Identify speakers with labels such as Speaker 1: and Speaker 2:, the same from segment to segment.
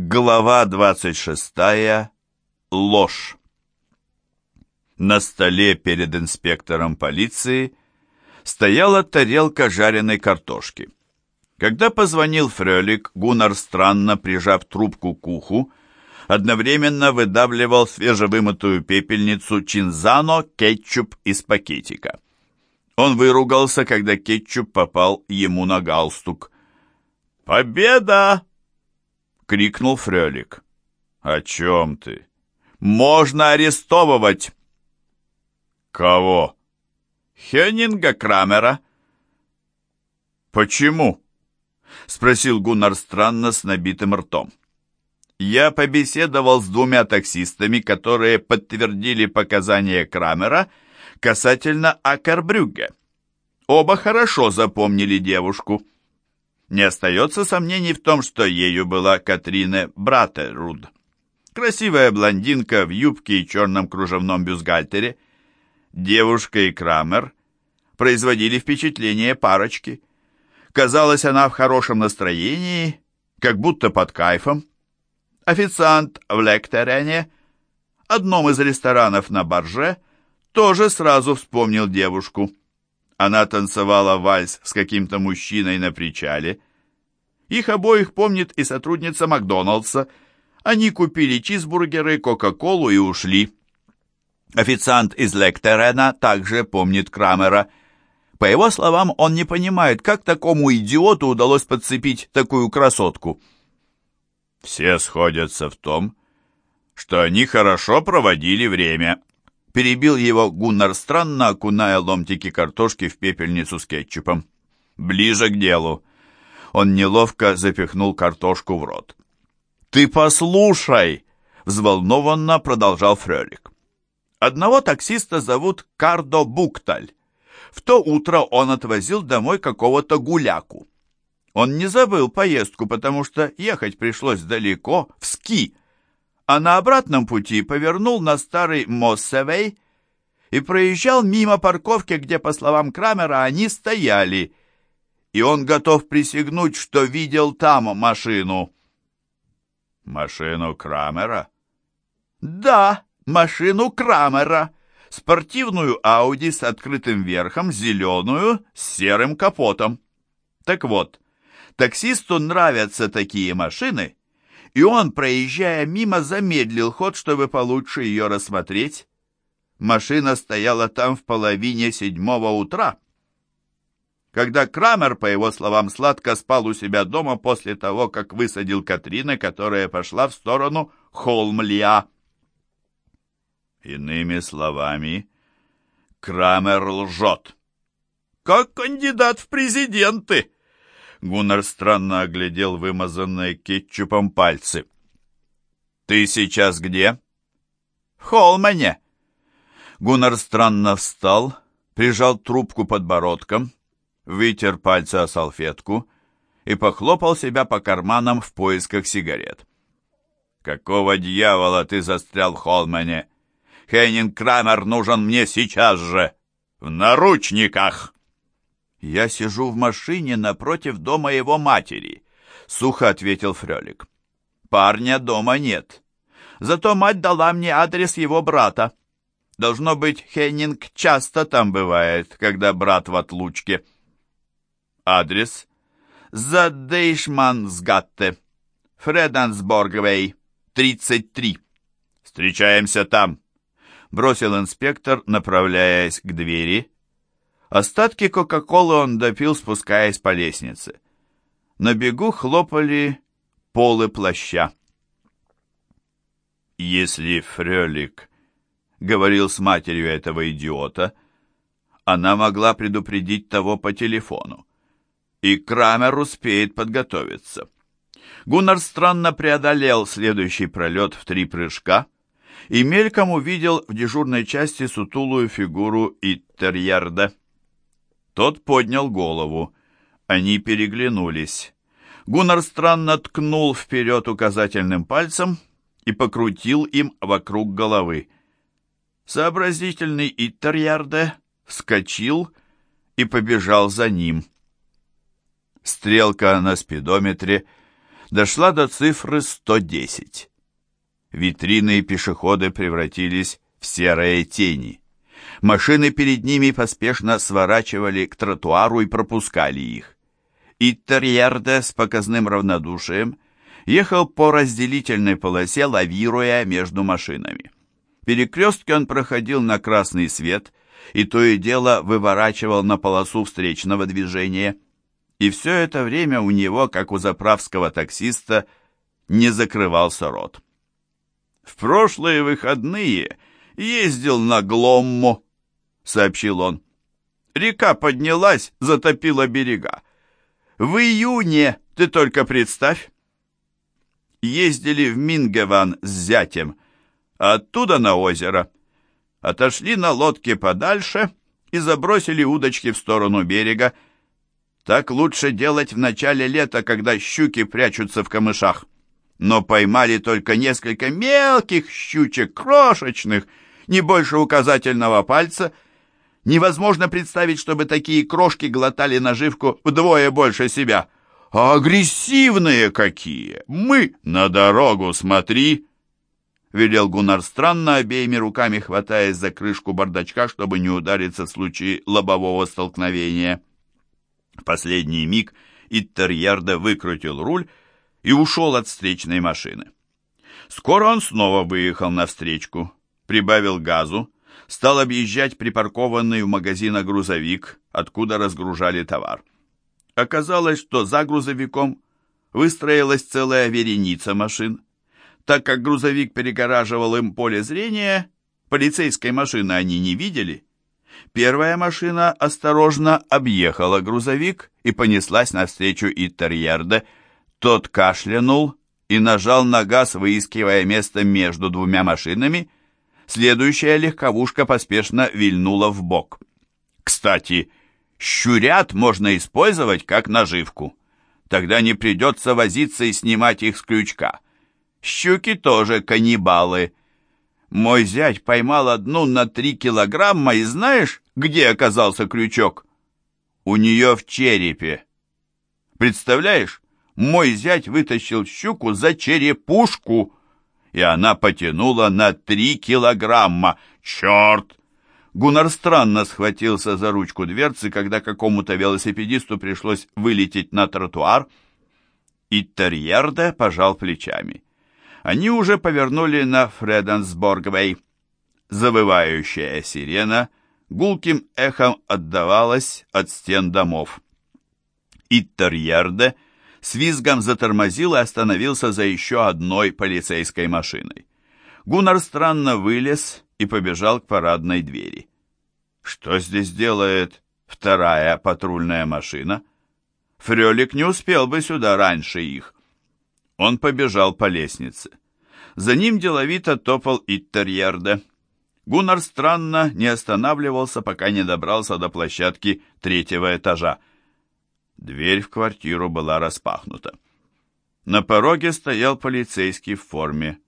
Speaker 1: Глава 26. Ложь. На столе перед инспектором полиции стояла тарелка жареной картошки. Когда позвонил Фрелик, Гуннар, странно прижав трубку к уху, одновременно выдавливал свежевымытую пепельницу чинзано кетчуп из пакетика. Он выругался, когда кетчуп попал ему на галстук. «Победа!» — крикнул Фрелик. «О чем ты?» «Можно арестовывать!» «Кого?» «Хёнинга Крамера».
Speaker 2: «Почему?» — спросил Гуннар странно с набитым ртом.
Speaker 1: «Я побеседовал с двумя таксистами, которые подтвердили показания Крамера касательно Акербрюгге. Оба хорошо запомнили девушку». Не остается сомнений в том, что ею была Катрина Братеруд. Красивая блондинка в юбке и черном кружевном бюстгальтере. Девушка и Крамер производили впечатление парочки. Казалось, она в хорошем настроении, как будто под кайфом. Официант в Лектерене, одном из ресторанов на Барже, тоже сразу вспомнил девушку. Она танцевала вальс с каким-то мужчиной на причале. Их обоих помнит и сотрудница Макдоналдса. Они купили чизбургеры, Кока-Колу и ушли. Официант из Лектерена также помнит Крамера. По его словам, он не понимает, как такому идиоту удалось подцепить такую красотку.
Speaker 2: Все сходятся в том, что они хорошо проводили время.
Speaker 1: Перебил его Гуннар странно, окуная ломтики картошки в пепельницу с кетчупом.
Speaker 2: Ближе к делу.
Speaker 1: Он неловко запихнул картошку в рот. «Ты послушай!» — взволнованно продолжал Фрелик. Одного таксиста зовут Кардо Букталь. В то утро он отвозил домой какого-то гуляку. Он не забыл поездку, потому что ехать пришлось далеко, в Ски — а на обратном пути повернул на старый Моссевей и проезжал мимо парковки, где, по словам Крамера, они стояли, и он готов присягнуть, что видел там машину.
Speaker 2: Машину Крамера?
Speaker 1: Да, машину Крамера. Спортивную Ауди с открытым верхом, зеленую, с серым капотом. Так вот, таксисту нравятся такие машины, и он, проезжая мимо, замедлил ход, чтобы получше ее рассмотреть. Машина стояла там в половине седьмого утра. Когда Крамер, по его словам, сладко спал у себя дома после того, как высадил Катрина, которая пошла в сторону Холмлия.
Speaker 2: Иными словами, Крамер лжет.
Speaker 1: «Как кандидат в президенты!»
Speaker 2: Гуннар странно оглядел вымазанные кетчупом пальцы.
Speaker 1: «Ты сейчас где?» «В Холмане». Гуннар странно встал, прижал трубку подбородком, вытер пальцы о салфетку и похлопал себя по карманам в поисках сигарет. «Какого дьявола ты застрял в Холмане? Хейнинг Крамер нужен мне сейчас же! В наручниках!» «Я сижу в машине напротив дома его матери», — сухо ответил Фрелик. «Парня дома нет. Зато мать дала мне адрес его брата. Должно быть, Хеннинг часто там бывает, когда брат в отлучке». «Адрес?» «За Дейшмансгатте, Фредансборгвей, 33. Встречаемся там», — бросил инспектор, направляясь к двери, — Остатки Кока-Колы он допил, спускаясь по лестнице. На бегу хлопали полы плаща. Если Фрелик говорил с матерью этого идиота, она могла предупредить того по телефону, и Крамер успеет подготовиться. Гуннар странно преодолел следующий пролет в три прыжка и мельком увидел в дежурной части сутулую фигуру Иттерьярда. Тот поднял голову. Они переглянулись. Гуннар странно ткнул вперед указательным пальцем и покрутил им вокруг головы. Сообразительный Иттерьярде вскочил и побежал за ним. Стрелка на спидометре дошла до цифры 110. Витрины и пешеходы превратились в серые тени. Машины перед ними поспешно сворачивали к тротуару и пропускали их. Иттерьерде с показным равнодушием ехал по разделительной полосе, лавируя между машинами. Перекрестки он проходил на красный свет и то и дело выворачивал на полосу встречного движения. И все это время у него, как у заправского таксиста, не закрывался рот. «В прошлые выходные ездил на Гломмо», — сообщил он. «Река поднялась, затопила берега. В июне, ты только представь!» Ездили в Мингеван с зятем, оттуда на озеро. Отошли на лодке подальше и забросили удочки в сторону берега. Так лучше делать в начале лета, когда щуки прячутся в камышах. Но поймали только несколько мелких щучек, крошечных, не больше указательного пальца. Невозможно представить, чтобы такие крошки глотали наживку вдвое больше себя. А агрессивные какие! Мы на дорогу смотри!» Велел Гуннар странно, обеими руками хватаясь за крышку бардачка, чтобы не удариться в случае лобового столкновения. В последний миг Иттерьярда выкрутил руль и ушел от встречной машины. Скоро он снова выехал навстречку, прибавил газу, стал объезжать припаркованный в магазина грузовик, откуда разгружали товар. Оказалось, что за грузовиком выстроилась целая вереница машин. Так как грузовик перегораживал им поле зрения, полицейской машины они не видели. Первая машина осторожно объехала грузовик и понеслась навстречу Иттерьерде. Тот кашлянул и нажал на газ, выискивая место между двумя машинами. Следующая легковушка поспешно вильнула в бок. Кстати, Щурят можно использовать как наживку. Тогда не придется возиться и снимать их с крючка. Щуки тоже каннибалы. Мой зять поймал одну на три килограмма, и знаешь, где оказался крючок? У нее в черепе. Представляешь, мой зять вытащил щуку за черепушку, и она потянула на три килограмма. Черт! Гуннар странно схватился за ручку дверцы, когда какому-то велосипедисту пришлось вылететь на тротуар. И Терьерде пожал плечами. Они уже повернули на Фреденсборгвей. Завывающая сирена гулким эхом отдавалась от стен домов. Иттерьерде с визгом затормозил и остановился за еще одной полицейской машиной. Гуннар странно вылез и побежал к парадной двери. Что здесь делает вторая патрульная машина? Фрелик не успел бы сюда раньше их. Он побежал по лестнице. За ним деловито топал Иттерьерде. Гуннар странно не останавливался, пока не добрался до площадки третьего этажа. Дверь в квартиру была распахнута. На пороге стоял полицейский в форме.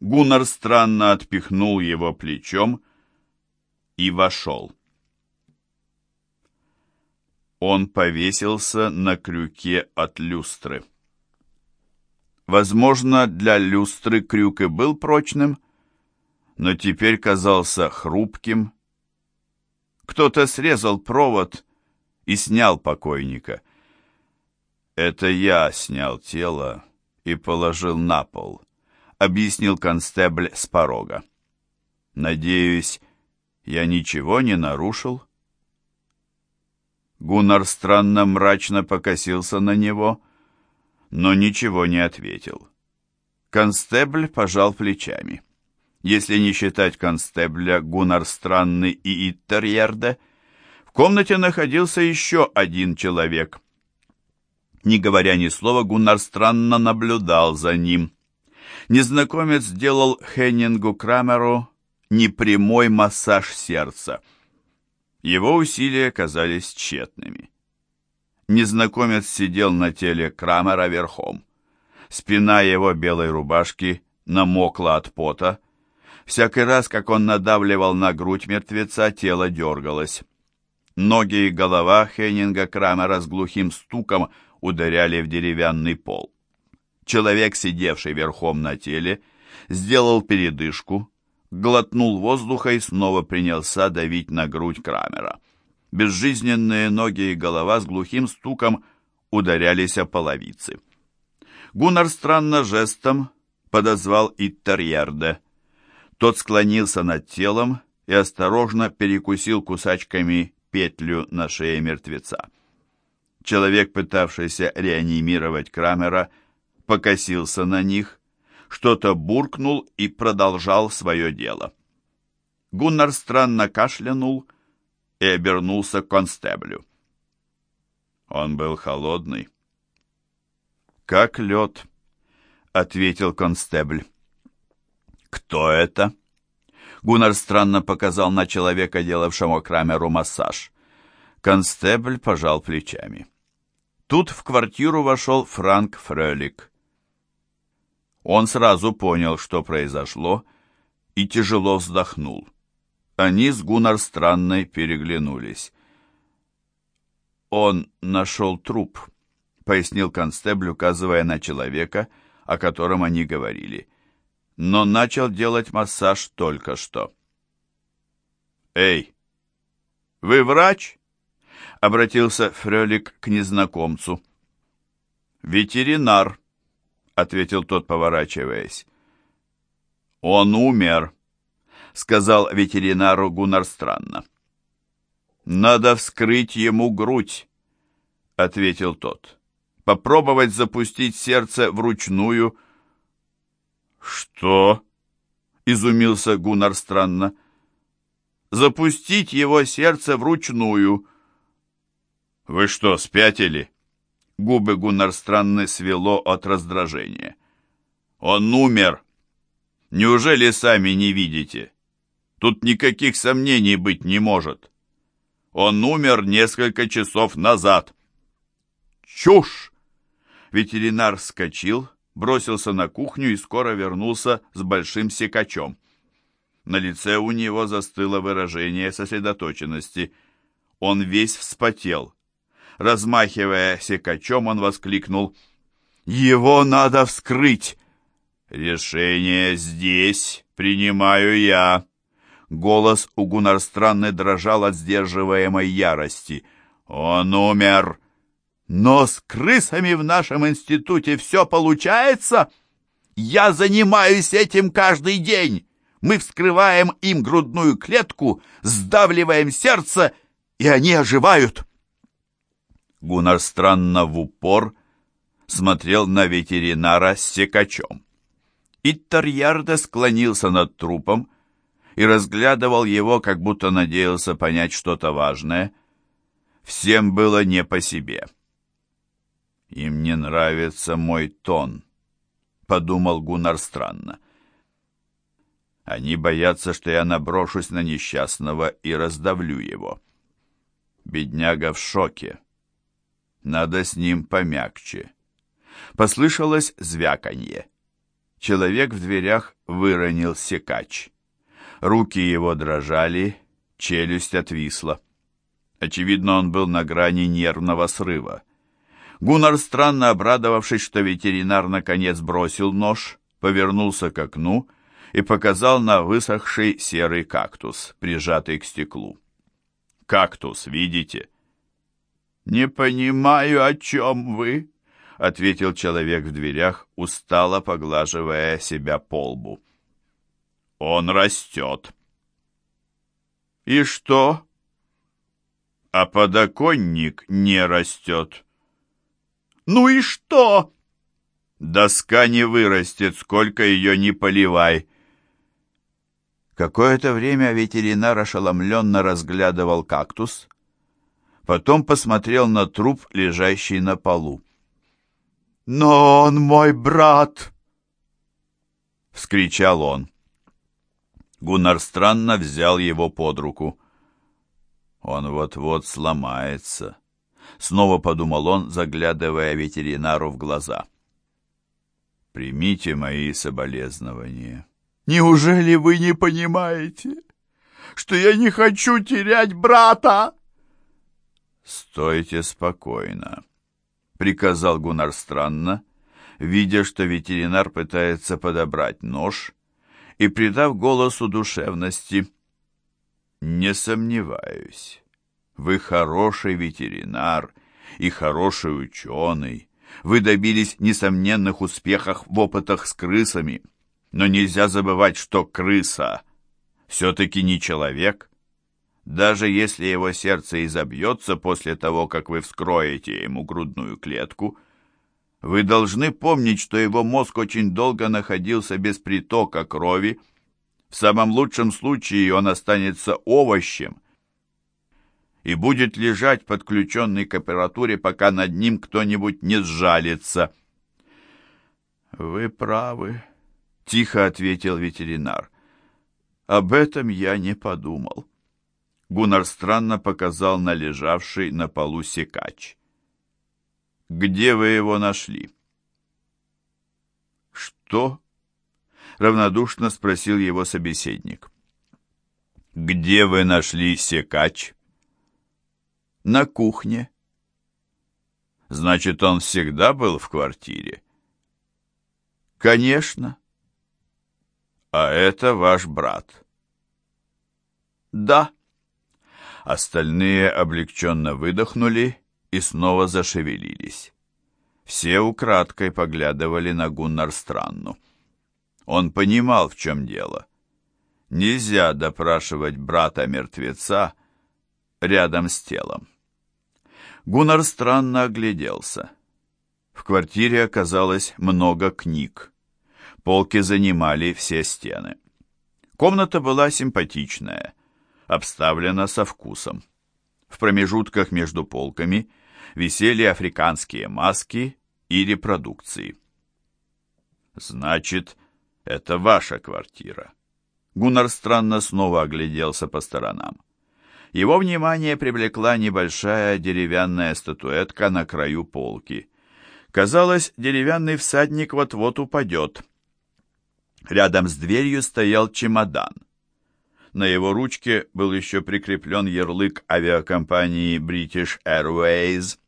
Speaker 1: Гуннар странно отпихнул его плечом и вошел. Он повесился на крюке от люстры. Возможно, для люстры крюк и был прочным, но теперь казался хрупким. Кто-то срезал провод и снял покойника. Это я снял тело и положил на пол объяснил констебль с порога. «Надеюсь, я ничего не нарушил?» Гуннар странно мрачно покосился на него, но ничего не ответил. Констебль пожал плечами. Если не считать констебля Гуннар Странный и Иттерьерде, комнате находился еще один человек. Не говоря ни слова, Гуннар странно наблюдал за ним незнакомец сделал Хеннингу Крамеру непрямой массаж сердца. Его усилия казались тщетными. Незнакомец сидел на теле Крамера верхом. Спина его белой рубашки намокла от пота. Всякий раз, как он надавливал на грудь мертвеца, тело дергалось. Ноги и голова Хеннинга Крамера с глухим стуком ударяли в деревянный пол. Человек, сидевший верхом на теле, сделал передышку, глотнул воздуха и снова принялся давить на грудь Крамера. Безжизненные ноги и голова с глухим стуком ударялись о половицы. Гуннар странно жестом подозвал Иттерьерде. Тот склонился над телом и осторожно перекусил кусачками петлю на шее мертвеца. Человек, пытавшийся реанимировать Крамера, покосился на них, что-то буркнул и продолжал свое дело. Гуннар странно кашлянул и обернулся к констеблю. Он был холодный. «Как лед», — ответил констебль. «Кто это?» Гуннар странно показал на человека, делавшего Крамеру массаж. Констебль пожал плечами. Тут в квартиру вошел Франк Фрелик. Он сразу понял, что произошло, и тяжело вздохнул. Они с Гуннар Странной переглянулись. «Он нашел труп», — пояснил констебль, указывая на человека, о котором они говорили. «Но начал делать массаж только что». «Эй, вы врач?» — обратился Фрелик к незнакомцу. «Ветеринар», ответил тот, поворачиваясь. «Он умер», — сказал ветеринару Гуннар странно. «Надо вскрыть ему грудь», — ответил тот. «Попробовать запустить сердце вручную». «Что?» — изумился Гуннар странно. «Запустить его сердце вручную». «Вы что, спятили?» Губы Гуннар странно свело от раздражения. «Он умер! Неужели сами не видите? Тут никаких сомнений быть не может. Он умер несколько часов назад». «Чушь!» Ветеринар вскочил, бросился на кухню и скоро вернулся с большим секачом. На лице у него застыло выражение сосредоточенности. Он весь вспотел. Размахивая секачом, он воскликнул «Его надо вскрыть!» «Решение здесь принимаю я!» Голос у Гуннарстранны дрожал от сдерживаемой ярости. «Он умер!» «Но с крысами в нашем институте все получается!» «Я занимаюсь этим каждый день!» Мы вскрываем им грудную клетку, сдавливаем сердце, и они оживают. Гуннар странно в упор смотрел на ветеринара с секачом. Иттарьярде склонился над трупом и разглядывал его, как будто надеялся понять что-то важное. Всем было не по себе. «Им не нравится мой тон», — подумал Гуннар странно. «Они боятся, что я наброшусь на несчастного и раздавлю его. Бедняга в шоке». Надо с ним помягче. Послышалось звяканье. Человек в дверях выронил секач. Руки его дрожали, челюсть отвисла. Очевидно, он был на грани нервного срыва. Гуннар, странно обрадовавшись, что ветеринар наконец бросил нож, повернулся к окну и показал на высохший серый кактус, прижатый к стеклу. «Кактус, видите?» «Не понимаю, о чем вы», — ответил человек в дверях, устало поглаживая себя по лбу. «Он растет». «И что?» «А подоконник не растет». «Ну и что?» «Доска не вырастет, сколько ее не поливай». Какое-то время ветеринар ошеломленно разглядывал кактус, потом посмотрел на труп, лежащий на полу. «Но он мой брат!» — вскричал он. Гуннар странно взял его под руку. «Он вот-вот сломается», — снова подумал он, заглядывая ветеринару в глаза. «Примите мои соболезнования». «Неужели вы не понимаете, что я не хочу терять брата?» «Стойте спокойно», — приказал Гуннар странно, видя, что ветеринар пытается подобрать нож, и придав голосу душевности, «Не сомневаюсь, вы хороший ветеринар и хороший ученый, вы добились несомненных успехов в опытах с крысами, но нельзя забывать, что крыса все-таки не человек. Даже если его сердце изобьется после того, как вы вскроете ему грудную клетку, вы должны помнить, что его мозг очень долго находился без притока крови. В самом лучшем случае он останется овощем и будет лежать подключенный к аппаратуре, пока над ним кто-нибудь не сжалится. «Вы правы», — тихо ответил ветеринар. «Об этом я не подумал». Гуннар странно показал на лежавший на полу секач. «Где вы его нашли?» «Что?» — равнодушно спросил его собеседник. «Где вы нашли секач?» «На кухне». «Значит, он всегда был в квартире?» «Конечно». «А это ваш брат?» «Да». Остальные облегченно выдохнули и снова зашевелились. Все украдкой поглядывали на Гуннар Странну. Он понимал, в чем дело. Нельзя допрашивать брата-мертвеца рядом с телом. Гуннар странно огляделся. В квартире оказалось много книг. Полки занимали все стены. Комната была симпатичная, обставлена со вкусом. В промежутках между полками висели африканские маски и репродукции. «Значит, это ваша квартира». Гуннар странно снова огляделся по сторонам. Его внимание привлекла небольшая деревянная статуэтка на краю полки. Казалось, деревянный всадник вот-вот упадет. Рядом с дверью стоял чемодан. На его ручке был еще прикреплен ярлык авиакомпании British Airways.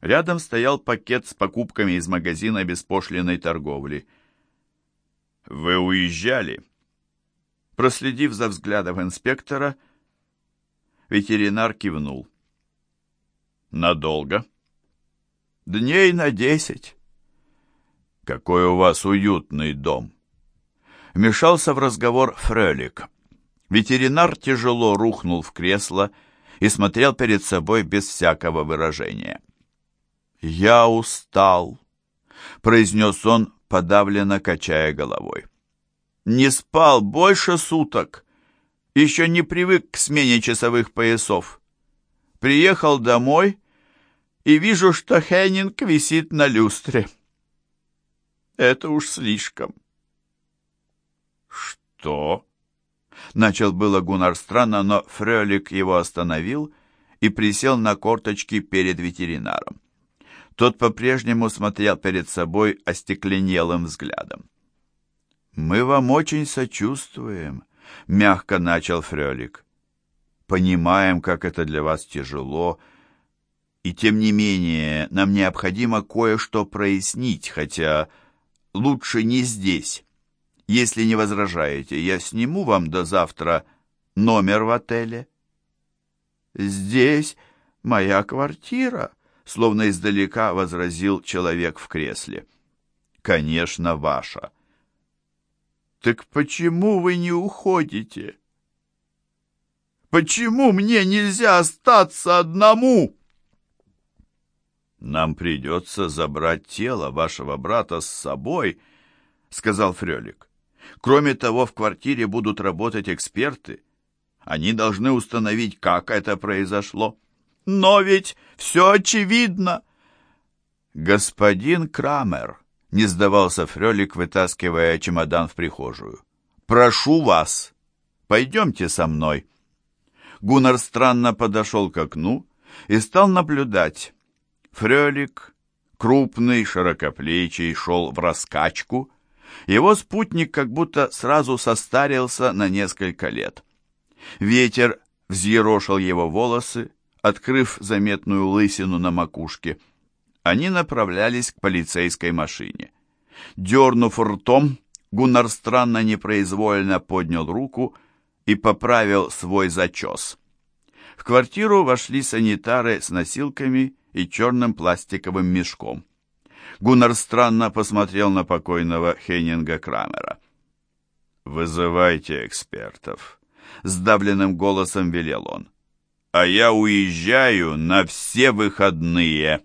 Speaker 1: Рядом стоял пакет с покупками из магазина беспошлиной торговли. «Вы уезжали?» Проследив за взглядом инспектора, ветеринар кивнул. «Надолго?» «Дней на десять». «Какой у вас уютный дом!» Вмешался в разговор Фрелик. Ветеринар тяжело рухнул в кресло и смотрел перед собой без всякого выражения. «Я устал», — произнес он, подавленно качая головой. «Не спал больше суток. Еще не привык к смене часовых поясов. Приехал домой и вижу, что Хеннинг висит на люстре. Это уж слишком». «Что?» Начал было Гуннар странно, но Фрелик его остановил и присел на корточки перед ветеринаром. Тот по-прежнему смотрел перед собой остекленелым взглядом. «Мы вам очень сочувствуем», — мягко начал Фрелик. «Понимаем, как это для вас тяжело, и тем не менее нам необходимо кое-что прояснить, хотя лучше не здесь». Если не возражаете, я сниму вам до завтра номер в отеле. Здесь моя квартира, словно издалека возразил человек в кресле. Конечно, ваша. Так почему вы не уходите? Почему мне нельзя остаться одному? Нам придется забрать тело вашего брата с собой, сказал Фрелик. Кроме того, в квартире будут работать эксперты. Они должны установить, как это произошло. Но ведь все очевидно. Господин Крамер, не сдавался Фрелик, вытаскивая чемодан в прихожую. Прошу вас, пойдемте со мной. Гуннар странно подошел к окну и стал наблюдать. Фрелик, крупный, широкоплечий, шел в раскачку, его спутник как будто сразу состарился на несколько лет. Ветер взъерошил его волосы, открыв заметную лысину на макушке. Они направлялись к полицейской машине. Дернув ртом, Гуннар странно непроизвольно поднял руку и поправил свой зачес. В квартиру вошли санитары с носилками и черным пластиковым мешком. Гуннар странно посмотрел на покойного Хейнинга Крамера.
Speaker 2: «Вызывайте экспертов», — сдавленным голосом велел он. «А я уезжаю на все выходные».